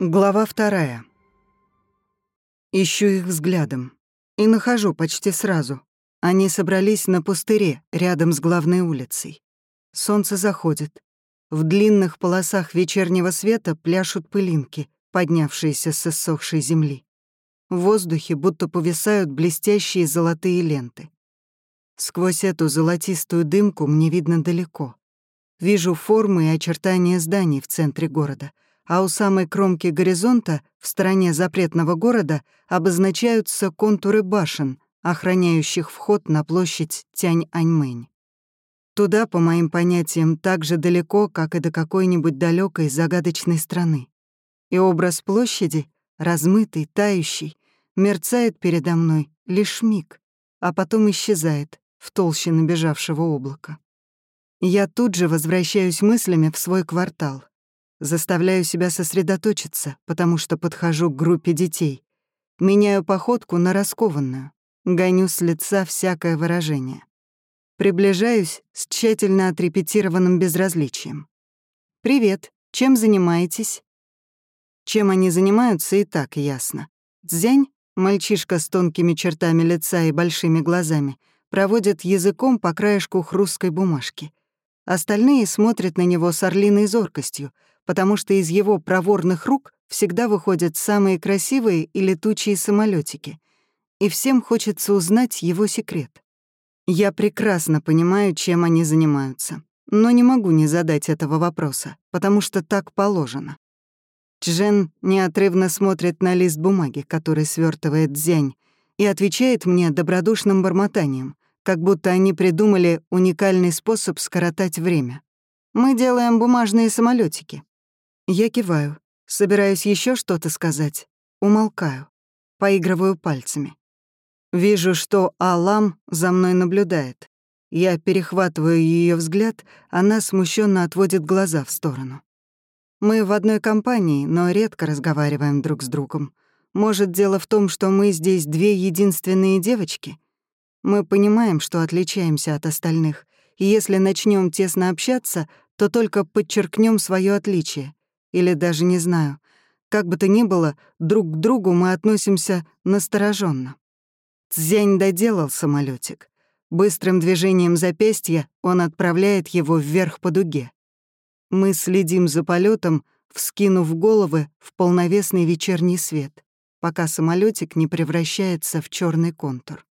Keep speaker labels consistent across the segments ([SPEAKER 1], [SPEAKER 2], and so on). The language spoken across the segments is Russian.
[SPEAKER 1] Глава вторая. Ищу их взглядом. И нахожу почти сразу. Они собрались на пустыре, рядом с главной улицей. Солнце заходит. В длинных полосах вечернего света пляшут пылинки, поднявшиеся с иссохшей земли. В воздухе будто повисают блестящие золотые ленты. Сквозь эту золотистую дымку мне видно далеко. Вижу формы и очертания зданий в центре города — а у самой кромки горизонта, в стороне запретного города, обозначаются контуры башен, охраняющих вход на площадь Тянь-Аньмэнь. Туда, по моим понятиям, так же далеко, как и до какой-нибудь далекой загадочной страны. И образ площади, размытый, тающий, мерцает передо мной лишь миг, а потом исчезает в толще набежавшего облака. Я тут же возвращаюсь мыслями в свой квартал, Заставляю себя сосредоточиться, потому что подхожу к группе детей. Меняю походку на раскованную. Гоню с лица всякое выражение. Приближаюсь с тщательно отрепетированным безразличием. «Привет, чем занимаетесь?» Чем они занимаются, и так ясно. Цзянь, мальчишка с тонкими чертами лица и большими глазами, проводит языком по краешку хрусткой бумажки. Остальные смотрят на него с орлиной зоркостью — потому что из его проворных рук всегда выходят самые красивые и летучие самолетики, и всем хочется узнать его секрет. Я прекрасно понимаю, чем они занимаются, но не могу не задать этого вопроса, потому что так положено. Чжен неотрывно смотрит на лист бумаги, который свертывает Дзянь, и отвечает мне добродушным бормотанием, как будто они придумали уникальный способ скоротать время. Мы делаем бумажные самолетики. Я киваю, собираюсь еще что-то сказать, умолкаю, поигрываю пальцами. Вижу, что Алам за мной наблюдает. Я перехватываю ее взгляд, она смущенно отводит глаза в сторону. Мы в одной компании, но редко разговариваем друг с другом. Может, дело в том, что мы здесь две единственные девочки? Мы понимаем, что отличаемся от остальных, и если начнем тесно общаться, то только подчеркнем свое отличие, или даже не знаю. Как бы то ни было, друг к другу мы относимся настороженно. Цзянь доделал самолетик. Быстрым движением запястья он отправляет его вверх по дуге. Мы следим за полетом, вскинув головы в полновесный вечерний свет, пока самолетик не превращается в черный контур.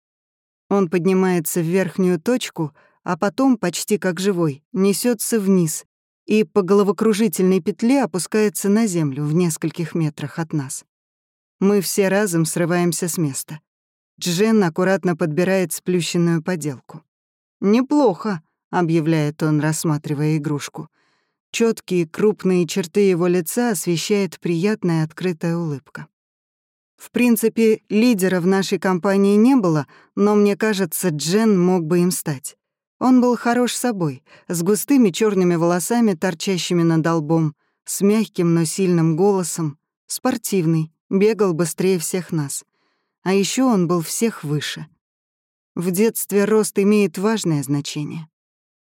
[SPEAKER 1] Он поднимается в верхнюю точку, а потом, почти как живой, несется вниз, и по головокружительной петле опускается на землю в нескольких метрах от нас. Мы все разом срываемся с места. Джен аккуратно подбирает сплющенную поделку. «Неплохо», — объявляет он, рассматривая игрушку. Четкие крупные черты его лица освещает приятная открытая улыбка. В принципе, лидера в нашей компании не было, но мне кажется, Джен мог бы им стать. Он был хорош собой, с густыми черными волосами, торчащими над лбом, с мягким, но сильным голосом, спортивный, бегал быстрее всех нас. А еще он был всех выше. В детстве рост имеет важное значение.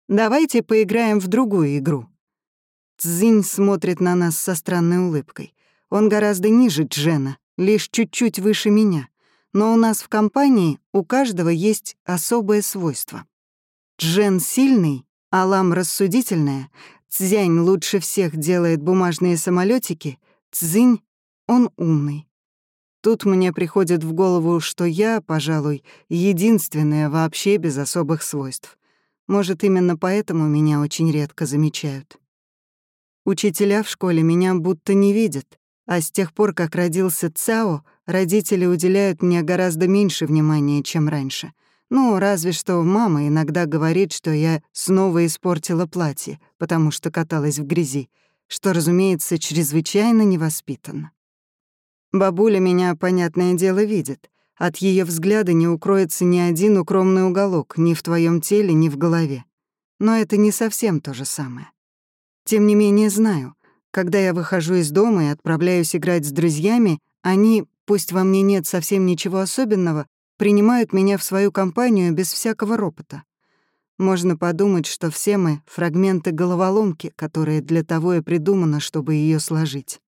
[SPEAKER 1] Давайте поиграем в другую игру. Цзинь смотрит на нас со странной улыбкой. Он гораздо ниже Джена, лишь чуть-чуть выше меня. Но у нас в компании у каждого есть особое свойство. Джен сильный, Алам рассудительная, Цзянь лучше всех делает бумажные самолетики, Цзинь — он умный. Тут мне приходит в голову, что я, пожалуй, единственная вообще без особых свойств. Может, именно поэтому меня очень редко замечают. Учителя в школе меня будто не видят, а с тех пор, как родился Цао, родители уделяют мне гораздо меньше внимания, чем раньше — ну, разве что мама иногда говорит, что я снова испортила платье, потому что каталась в грязи, что, разумеется, чрезвычайно невоспитанно. Бабуля меня, понятное дело, видит. От ее взгляда не укроется ни один укромный уголок ни в твоем теле, ни в голове. Но это не совсем то же самое. Тем не менее, знаю, когда я выхожу из дома и отправляюсь играть с друзьями, они, пусть во мне нет совсем ничего особенного, принимают меня в свою компанию без всякого ропота. Можно подумать, что все мы — фрагменты головоломки, которые для того и придумано, чтобы ее сложить.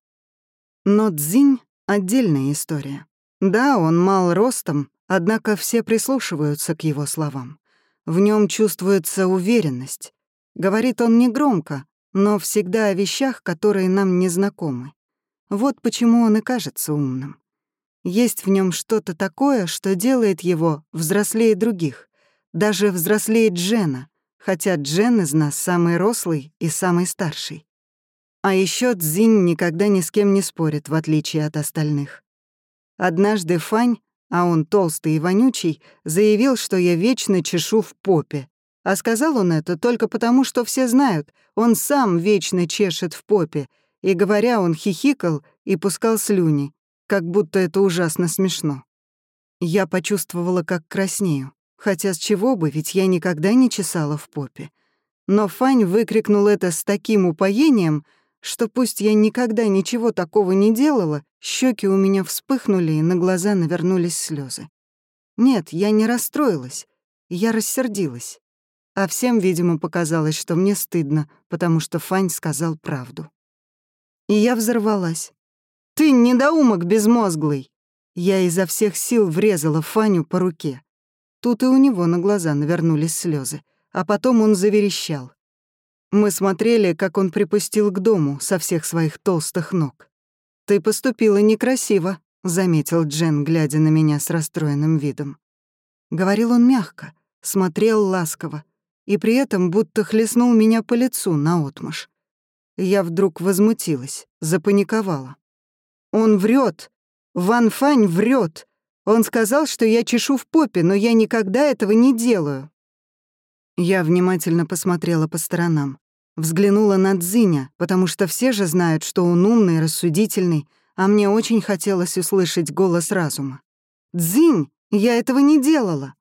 [SPEAKER 1] Но Цзинь — отдельная история. Да, он мал ростом, однако все прислушиваются к его словам. В нем чувствуется уверенность. Говорит он негромко, но всегда о вещах, которые нам не знакомы. Вот почему он и кажется умным. Есть в нем что-то такое, что делает его взрослее других, даже взрослее Джена, хотя Джен из нас самый рослый и самый старший. А еще Цзинь никогда ни с кем не спорит, в отличие от остальных. Однажды Фань, а он толстый и вонючий, заявил, что я вечно чешу в попе. А сказал он это только потому, что все знают, он сам вечно чешет в попе, и, говоря, он хихикал и пускал слюни, как будто это ужасно смешно. Я почувствовала, как краснею, хотя с чего бы, ведь я никогда не чесала в попе. Но Фань выкрикнул это с таким упоением, что пусть я никогда ничего такого не делала, щеки у меня вспыхнули и на глаза навернулись слезы. Нет, я не расстроилась, я рассердилась. А всем, видимо, показалось, что мне стыдно, потому что Фань сказал правду. И я взорвалась. «Ты недоумок безмозглый!» Я изо всех сил врезала Фаню по руке. Тут и у него на глаза навернулись слезы, а потом он заверещал. Мы смотрели, как он припустил к дому со всех своих толстых ног. «Ты поступила некрасиво», — заметил Джен, глядя на меня с расстроенным видом. Говорил он мягко, смотрел ласково, и при этом будто хлестнул меня по лицу наотмашь. Я вдруг возмутилась, запаниковала. Он врет. Ван Фань врет. Он сказал, что я чешу в попе, но я никогда этого не делаю. Я внимательно посмотрела по сторонам. Взглянула на Дзиня, потому что все же знают, что он умный, рассудительный, а мне очень хотелось услышать голос разума. «Дзинь, я этого не делала!»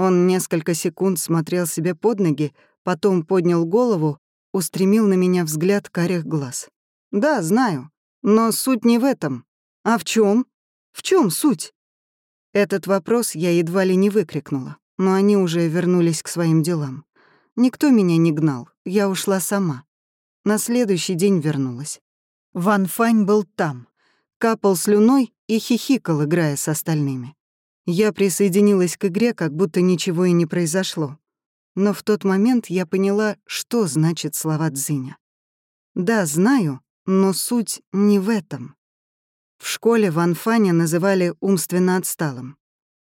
[SPEAKER 1] Он несколько секунд смотрел себе под ноги, потом поднял голову, устремил на меня взгляд карих глаз. «Да, знаю. Но суть не в этом. А в чем? В чем суть? Этот вопрос я едва ли не выкрикнула, но они уже вернулись к своим делам. Никто меня не гнал, я ушла сама. На следующий день вернулась. Ван Фань был там, капал слюной и хихикал, играя с остальными. Я присоединилась к игре, как будто ничего и не произошло. Но в тот момент я поняла, что значит слова Дзиня. Да, знаю, но суть не в этом. В школе Ван Фаня называли умственно отсталым.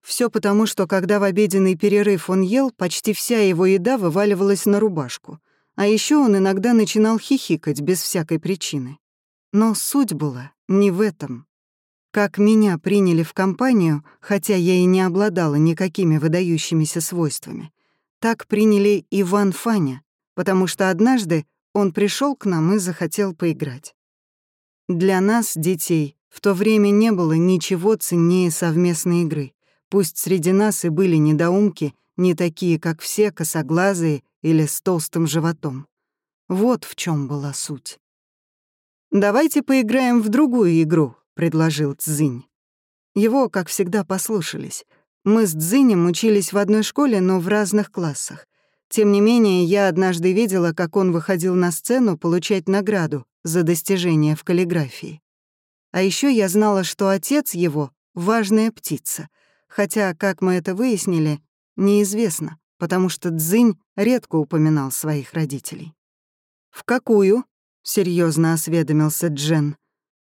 [SPEAKER 1] Все потому, что когда в обеденный перерыв он ел, почти вся его еда вываливалась на рубашку. А еще он иногда начинал хихикать без всякой причины. Но суть была не в этом. Как меня приняли в компанию, хотя я и не обладала никакими выдающимися свойствами, так приняли и Ван Фаня, потому что однажды он пришел к нам и захотел поиграть. Для нас, детей, в то время не было ничего ценнее совместной игры. Пусть среди нас и были недоумки, не такие, как все, косоглазые или с толстым животом. Вот в чем была суть. «Давайте поиграем в другую игру», — предложил Цзинь. Его, как всегда, послушались. Мы с Цзинем учились в одной школе, но в разных классах. Тем не менее, я однажды видела, как он выходил на сцену получать награду за достижения в каллиграфии. А еще я знала, что отец его — важная птица, хотя, как мы это выяснили, неизвестно, потому что Дзынь редко упоминал своих родителей. «В какую?» — серьезно осведомился Джен.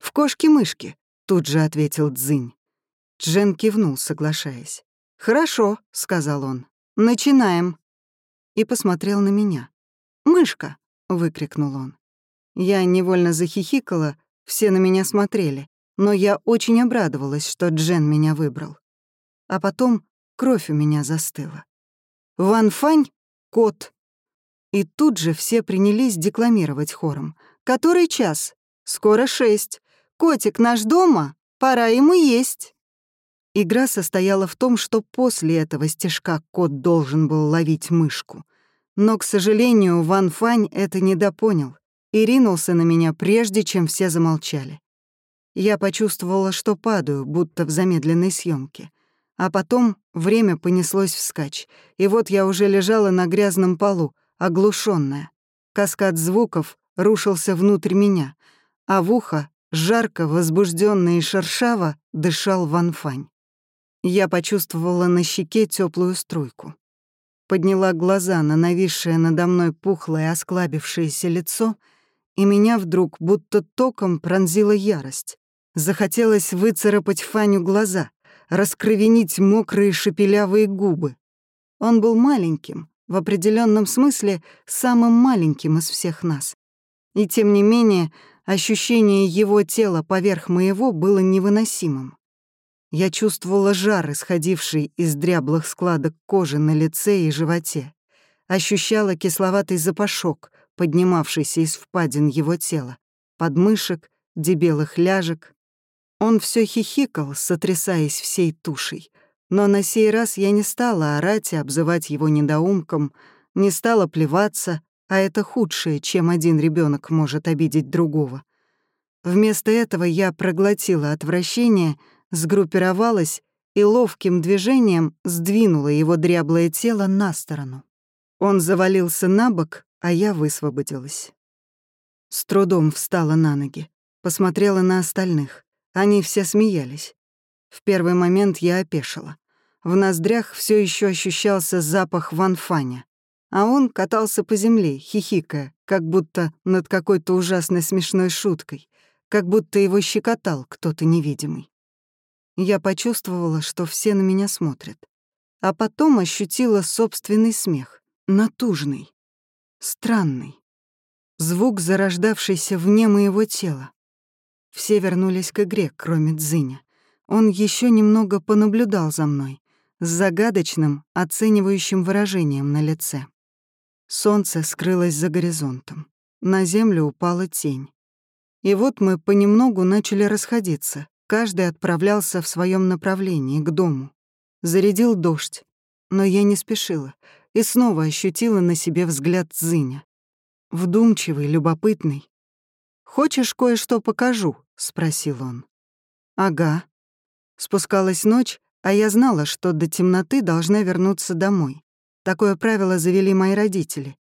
[SPEAKER 1] «В кошки-мышки», — тут же ответил Дзынь. Джен кивнул, соглашаясь. «Хорошо», — сказал он. «Начинаем» и посмотрел на меня. «Мышка!» — выкрикнул он. Я невольно захихикала, все на меня смотрели, но я очень обрадовалась, что Джен меня выбрал. А потом кровь у меня застыла. «Ван Фань — кот!» И тут же все принялись декламировать хором. «Который час? Скоро шесть. Котик наш дома? Пора ему есть!» Игра состояла в том, что после этого стежка кот должен был ловить мышку. Но, к сожалению, Ван Фань это недопонял и ринулся на меня, прежде чем все замолчали. Я почувствовала, что падаю, будто в замедленной съемке. А потом время понеслось вскачь, и вот я уже лежала на грязном полу, оглушенная. Каскад звуков рушился внутрь меня, а в ухо, жарко, возбужденно и шершаво, дышал Ванфань. Я почувствовала на щеке теплую струйку. Подняла глаза на нависшее надо мной пухлое осклабившееся лицо, и меня вдруг будто током пронзила ярость. Захотелось выцарапать Фаню глаза, раскровенить мокрые шепелявые губы. Он был маленьким, в определенном смысле самым маленьким из всех нас. И тем не менее, ощущение его тела поверх моего было невыносимым. Я чувствовала жар, исходивший из дряблых складок кожи на лице и животе. Ощущала кисловатый запашок, поднимавшийся из впадин его тела, подмышек, дебелых ляжек. Он все хихикал, сотрясаясь всей тушей. Но на сей раз я не стала орать и обзывать его недоумком, не стала плеваться, а это худшее, чем один ребенок может обидеть другого. Вместо этого я проглотила отвращение, сгруппировалась и ловким движением сдвинула его дряблое тело на сторону. Он завалился на бок, а я высвободилась. С трудом встала на ноги, посмотрела на остальных. Они все смеялись. В первый момент я опешила. В ноздрях все еще ощущался запах ванфаня, а он катался по земле, хихикая, как будто над какой-то ужасной смешной шуткой, как будто его щекотал кто-то невидимый. Я почувствовала, что все на меня смотрят. А потом ощутила собственный смех, натужный, странный. Звук, зарождавшийся вне моего тела. Все вернулись к игре, кроме Дзиня. Он еще немного понаблюдал за мной, с загадочным, оценивающим выражением на лице. Солнце скрылось за горизонтом. На землю упала тень. И вот мы понемногу начали расходиться. Каждый отправлялся в своем направлении, к дому. Зарядил дождь. Но я не спешила и снова ощутила на себе взгляд Зыня. Вдумчивый, любопытный. «Хочешь, кое-что покажу?» — спросил он. «Ага». Спускалась ночь, а я знала, что до темноты должна вернуться домой. Такое правило завели мои родители.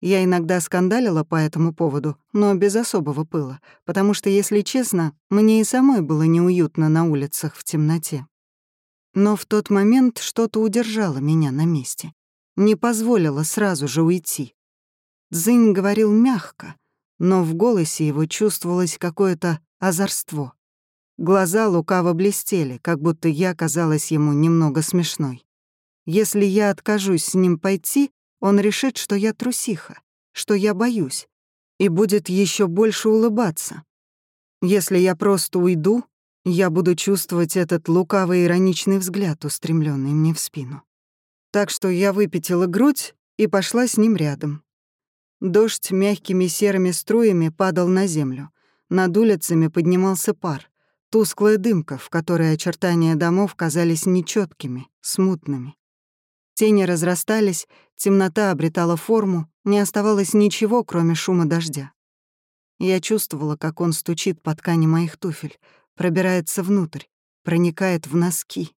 [SPEAKER 1] Я иногда скандалила по этому поводу, но без особого пыла, потому что, если честно, мне и самой было неуютно на улицах в темноте. Но в тот момент что-то удержало меня на месте, не позволило сразу же уйти. Дзынь говорил мягко, но в голосе его чувствовалось какое-то озорство. Глаза лукаво блестели, как будто я казалась ему немного смешной. Если я откажусь с ним пойти, он решит, что я трусиха, что я боюсь, и будет еще больше улыбаться. Если я просто уйду, я буду чувствовать этот лукавый ироничный взгляд, устремленный мне в спину. Так что я выпятила грудь и пошла с ним рядом. Дождь мягкими серыми струями падал на землю. Над улицами поднимался пар, тусклая дымка, в которой очертания домов казались нечеткими, смутными. Тени разрастались, темнота обретала форму, не оставалось ничего, кроме шума дождя. Я чувствовала, как он стучит по ткани моих туфель, пробирается внутрь, проникает в носки.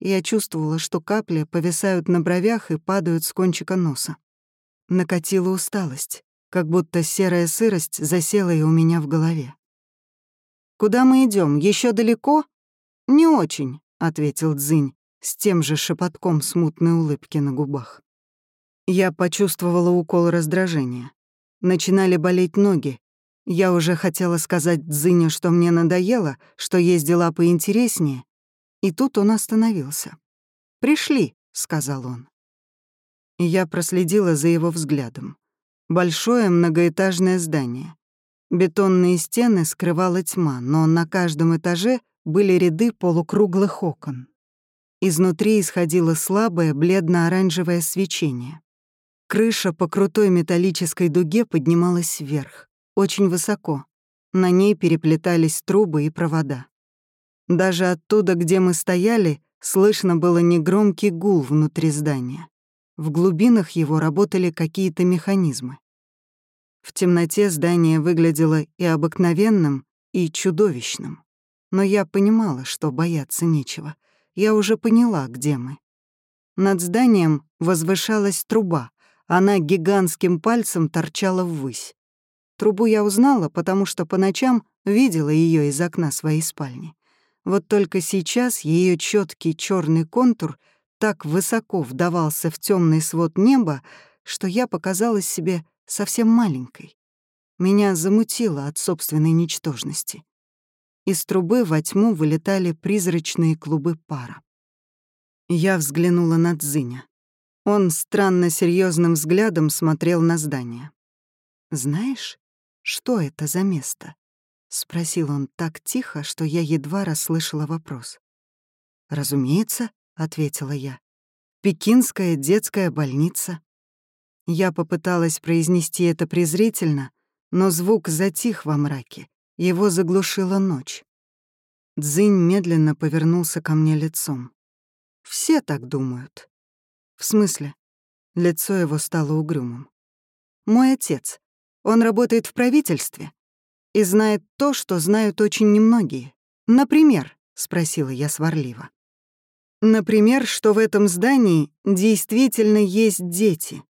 [SPEAKER 1] Я чувствовала, что капли повисают на бровях и падают с кончика носа. Накатила усталость, как будто серая сырость засела и у меня в голове. «Куда мы идем? Еще далеко?» «Не очень», — ответил Дзынь, с тем же шепотком смутной улыбки на губах. Я почувствовала укол раздражения. Начинали болеть ноги. Я уже хотела сказать Дзыню, что мне надоело, что есть дела поинтереснее, и тут он остановился. «Пришли», — сказал он. Я проследила за его взглядом. Большое многоэтажное здание. Бетонные стены скрывала тьма, но на каждом этаже были ряды полукруглых окон. Изнутри исходило слабое бледно-оранжевое свечение. Крыша по крутой металлической дуге поднималась вверх, очень высоко. На ней переплетались трубы и провода. Даже оттуда, где мы стояли, слышно было негромкий гул внутри здания. В глубинах его работали какие-то механизмы. В темноте здание выглядело и обыкновенным, и чудовищным. Но я понимала, что бояться нечего. Я уже поняла, где мы. Над зданием возвышалась труба, она гигантским пальцем торчала ввысь. Трубу я узнала, потому что по ночам видела ее из окна своей спальни. Вот только сейчас ее четкий черный контур так высоко вдавался в темный свод неба, что я показалась себе совсем маленькой. Меня замутило от собственной ничтожности. Из трубы во тьму вылетали призрачные клубы пара. Я взглянула на Дзиня. Он странно серьезным взглядом смотрел на здание. «Знаешь, что это за место?» — спросил он так тихо, что я едва расслышала вопрос. «Разумеется», — ответила я. «Пекинская детская больница». Я попыталась произнести это презрительно, но звук затих во мраке, его заглушила ночь. Дзынь медленно повернулся ко мне лицом. «Все так думают». «В смысле?» Лицо его стало угрюмым. «Мой отец. Он работает в правительстве и знает то, что знают очень немногие. Например, — спросила я сварливо. Например, что в этом здании действительно есть дети,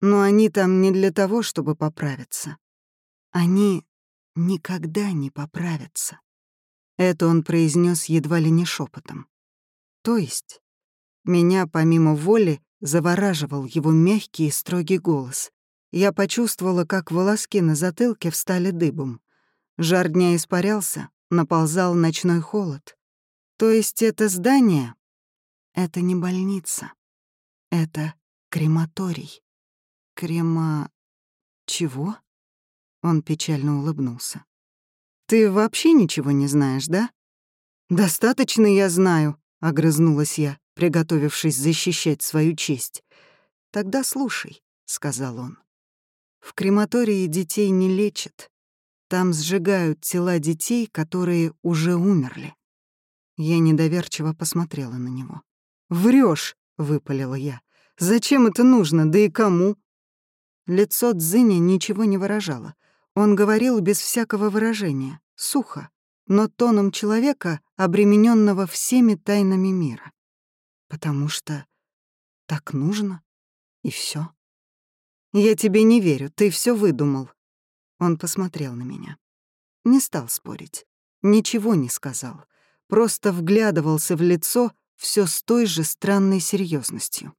[SPEAKER 1] но они там не для того, чтобы поправиться. Они никогда не поправятся. Это он произнес едва ли не шепотом. То есть, меня помимо воли завораживал его мягкий и строгий голос. Я почувствовала, как волоски на затылке встали дыбом. Жар дня испарялся, наползал ночной холод. То есть это здание — это не больница. Это крематорий. Крема... чего? Он печально улыбнулся. «Ты вообще ничего не знаешь, да?» «Достаточно я знаю», — огрызнулась я, приготовившись защищать свою честь. «Тогда слушай», — сказал он. «В крематории детей не лечат. Там сжигают тела детей, которые уже умерли». Я недоверчиво посмотрела на него. Врешь, выпалила я. «Зачем это нужно, да и кому?» Лицо Дзыня ничего не выражало — он говорил без всякого выражения, сухо, но тоном человека, обремененного всеми тайнами мира. Потому что так нужно, и все. «Я тебе не верю, ты все выдумал». Он посмотрел на меня. Не стал спорить, ничего не сказал, просто вглядывался в лицо все с той же странной серьезностью.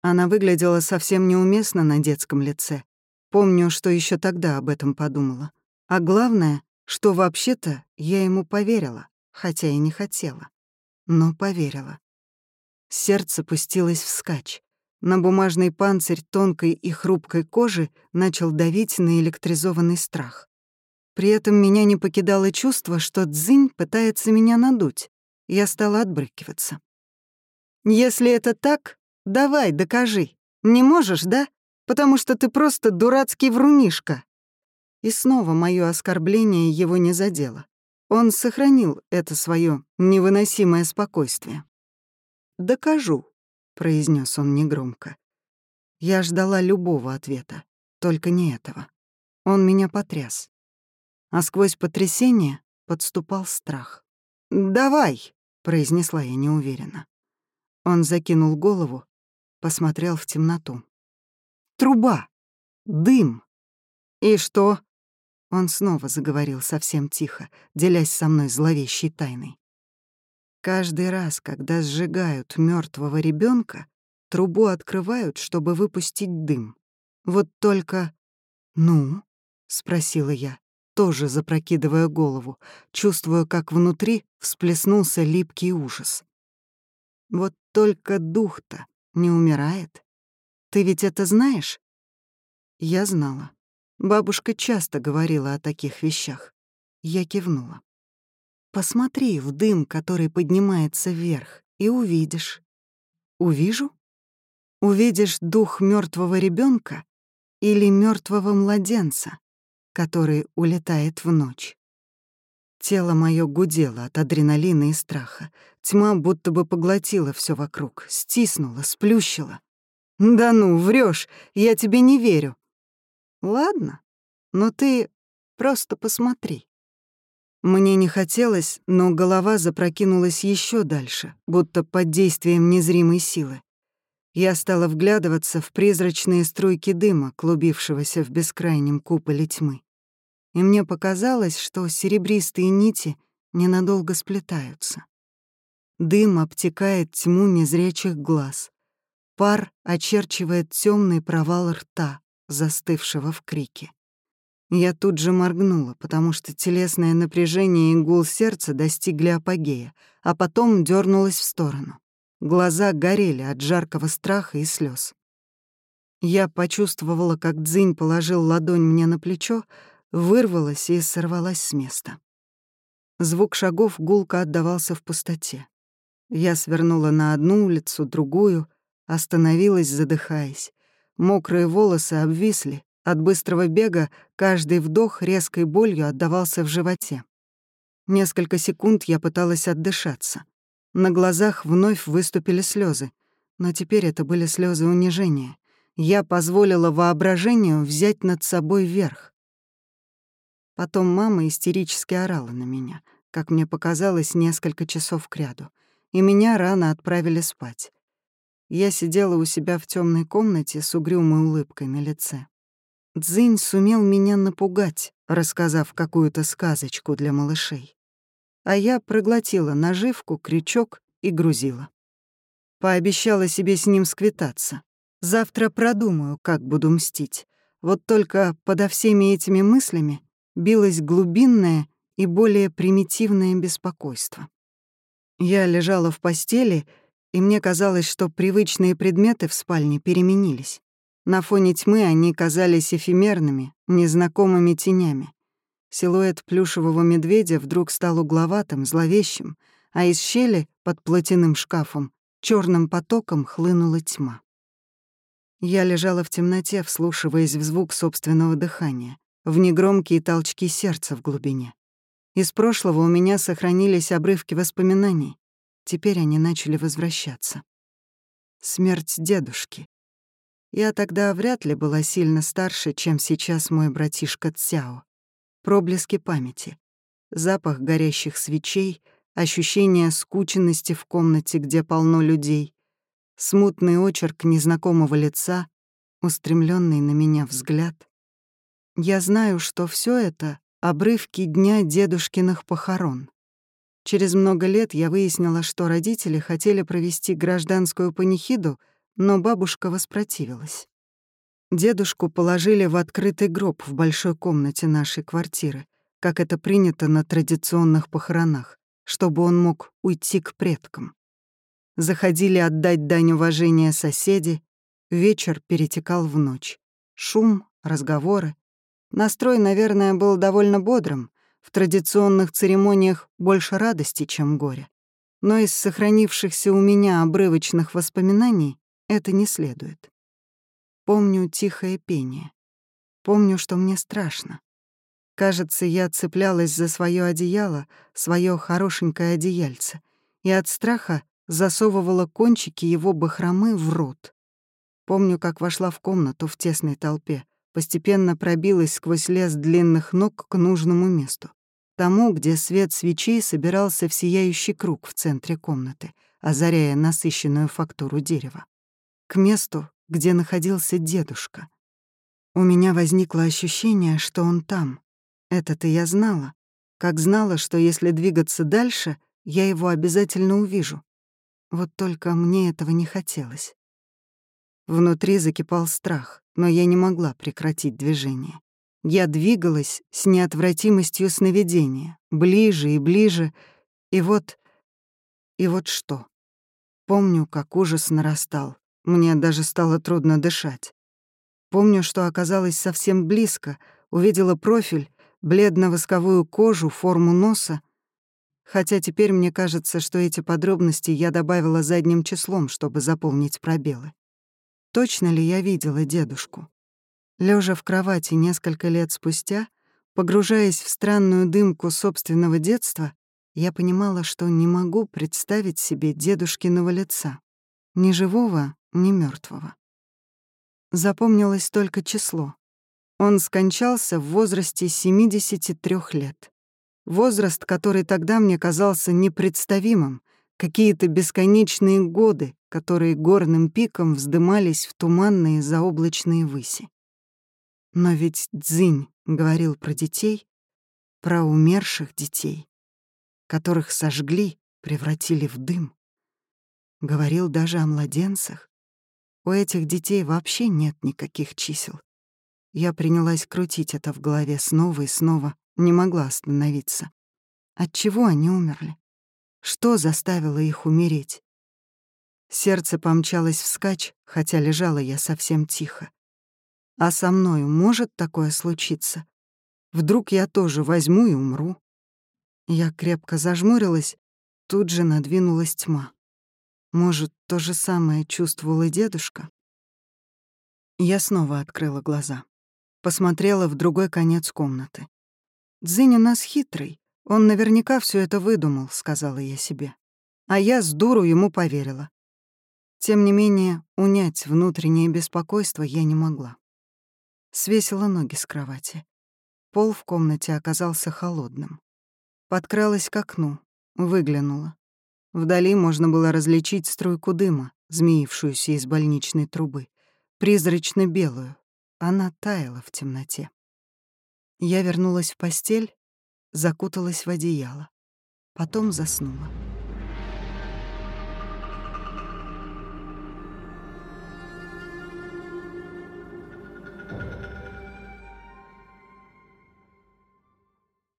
[SPEAKER 1] Она выглядела совсем неуместно на детском лице, Помню, что еще тогда об этом подумала. А главное, что вообще-то я ему поверила, хотя и не хотела. Но поверила. Сердце пустилось вскачь. На бумажный панцирь тонкой и хрупкой кожи начал давить на электризованный страх. При этом меня не покидало чувство, что Дзынь пытается меня надуть. Я стала отбрыкиваться. «Если это так, давай, докажи. Не можешь, да? Потому что ты просто дурацкий врунишка». И снова мое оскорбление его не задело. Он сохранил это свое невыносимое спокойствие. «Докажу», — произнес он негромко. Я ждала любого ответа, только не этого. Он меня потряс. А сквозь потрясение подступал страх. «Давай», — произнесла я неуверенно. Он закинул голову, посмотрел в темноту. Труба. Дым. И что? Он снова заговорил совсем тихо, делясь со мной зловещей тайной. Каждый раз, когда сжигают мертвого ребенка, трубу открывают, чтобы выпустить дым. Вот только... «Ну?» — спросила я, тоже запрокидывая голову, чувствуя, как внутри всплеснулся липкий ужас. «Вот только дух-то не умирает. Ты ведь это знаешь?» Я знала. Бабушка часто говорила о таких вещах. Я кивнула. «Посмотри в дым, который поднимается вверх, и увидишь». «Увижу?» «Увидишь дух мертвого ребенка или мертвого младенца, который улетает в ночь». Тело мое гудело от адреналина и страха. Тьма будто бы поглотила все вокруг, стиснула, сплющила. «Да ну, врешь, я тебе не верю». «Ладно, но ты просто посмотри». Мне не хотелось, но голова запрокинулась еще дальше, будто под действием незримой силы. Я стала вглядываться в призрачные струйки дыма, клубившегося в бескрайнем куполе тьмы. И мне показалось, что серебристые нити ненадолго сплетаются. Дым обтекает тьму незрячих глаз. Пар очерчивает темный провал рта, застывшего в крике. Я тут же моргнула, потому что телесное напряжение и гул сердца достигли апогея, а потом дернулась в сторону. Глаза горели от жаркого страха и слез. Я почувствовала, как Дзинь положил ладонь мне на плечо, вырвалась и сорвалась с места. Звук шагов гулко отдавался в пустоте. Я свернула на одну улицу, другую, остановилась, задыхаясь. Мокрые волосы обвисли. От быстрого бега каждый вдох резкой болью отдавался в животе. Несколько секунд я пыталась отдышаться. На глазах вновь выступили слезы, но теперь это были слезы унижения. Я позволила воображению взять над собой верх. Потом мама истерически орала на меня, как мне показалось, несколько часов кряду, и меня рано отправили спать. Я сидела у себя в темной комнате с угрюмой улыбкой на лице. Дзинь сумел меня напугать, рассказав какую-то сказочку для малышей а я проглотила наживку, крючок и грузила. Пообещала себе с ним сквитаться. Завтра продумаю, как буду мстить. Вот только подо всеми этими мыслями билось глубинное и более примитивное беспокойство. Я лежала в постели, и мне казалось, что привычные предметы в спальне переменились. На фоне тьмы они казались эфемерными, незнакомыми тенями. Силуэт плюшевого медведя вдруг стал угловатым, зловещим, а из щели под платяным шкафом черным потоком хлынула тьма. Я лежала в темноте, вслушиваясь в звук собственного дыхания, в негромкие толчки сердца в глубине. Из прошлого у меня сохранились обрывки воспоминаний. Теперь они начали возвращаться. Смерть дедушки. Я тогда вряд ли была сильно старше, чем сейчас мой братишка Цяо проблески памяти, запах горящих свечей, ощущение скученности в комнате, где полно людей, смутный очерк незнакомого лица, устремленный на меня взгляд. Я знаю, что все это — обрывки дня дедушкиных похорон. Через много лет я выяснила, что родители хотели провести гражданскую панихиду, но бабушка воспротивилась. Дедушку положили в открытый гроб в большой комнате нашей квартиры, как это принято на традиционных похоронах, чтобы он мог уйти к предкам. Заходили отдать дань уважения соседи, вечер перетекал в ночь. Шум, разговоры. Настрой, наверное, был довольно бодрым, в традиционных церемониях больше радости, чем горя. Но из сохранившихся у меня обрывочных воспоминаний это не следует. Помню тихое пение. Помню, что мне страшно. Кажется, я цеплялась за свое одеяло, свое хорошенькое одеяльце, и от страха засовывала кончики его бахромы в рот. Помню, как вошла в комнату в тесной толпе, постепенно пробилась сквозь лес длинных ног к нужному месту. Тому, где свет свечей собирался в сияющий круг в центре комнаты, озаряя насыщенную фактуру дерева. К месту, где находился дедушка. У меня возникло ощущение, что он там. Это-то я знала. Как знала, что если двигаться дальше, я его обязательно увижу. Вот только мне этого не хотелось. Внутри закипал страх, но я не могла прекратить движение. Я двигалась с неотвратимостью сновидения, ближе и ближе, и вот... И вот что. Помню, как ужас нарастал, мне даже стало трудно дышать. Помню, что оказалась совсем близко, увидела профиль, бледно-восковую кожу, форму носа. Хотя теперь мне кажется, что эти подробности я добавила задним числом, чтобы заполнить пробелы. Точно ли я видела дедушку? Лежа в кровати несколько лет спустя, погружаясь в странную дымку собственного детства, я понимала, что не могу представить себе дедушкиного лица. Ни живого, ни мертвого. Запомнилось только число. Он скончался в возрасте 73 лет. Возраст, который тогда мне казался непредставимым, какие-то бесконечные годы, которые горным пиком вздымались в туманные заоблачные выси. Но ведь Дзинь говорил про детей, про умерших детей, которых сожгли, превратили в дым. Говорил даже о младенцах. У этих детей вообще нет никаких чисел. Я принялась крутить это в голове снова и снова, не могла остановиться. От чего они умерли? Что заставило их умереть? Сердце помчалось вскачь, хотя лежала я совсем тихо. А со мною может такое случиться? Вдруг я тоже возьму и умру? Я крепко зажмурилась, тут же надвинулась тьма. Может, то же самое чувствовал и дедушка? Я снова открыла глаза. Посмотрела в другой конец комнаты. «Дзинь у нас хитрый. Он наверняка все это выдумал», — сказала я себе. А я с дуру ему поверила. Тем не менее, унять внутреннее беспокойство я не могла. Свесила ноги с кровати. Пол в комнате оказался холодным. Подкралась к окну, выглянула. Вдали можно было различить струйку дыма, змеившуюся из больничной трубы, призрачно-белую. Она таяла в темноте. Я вернулась в постель, закуталась в одеяло. Потом заснула.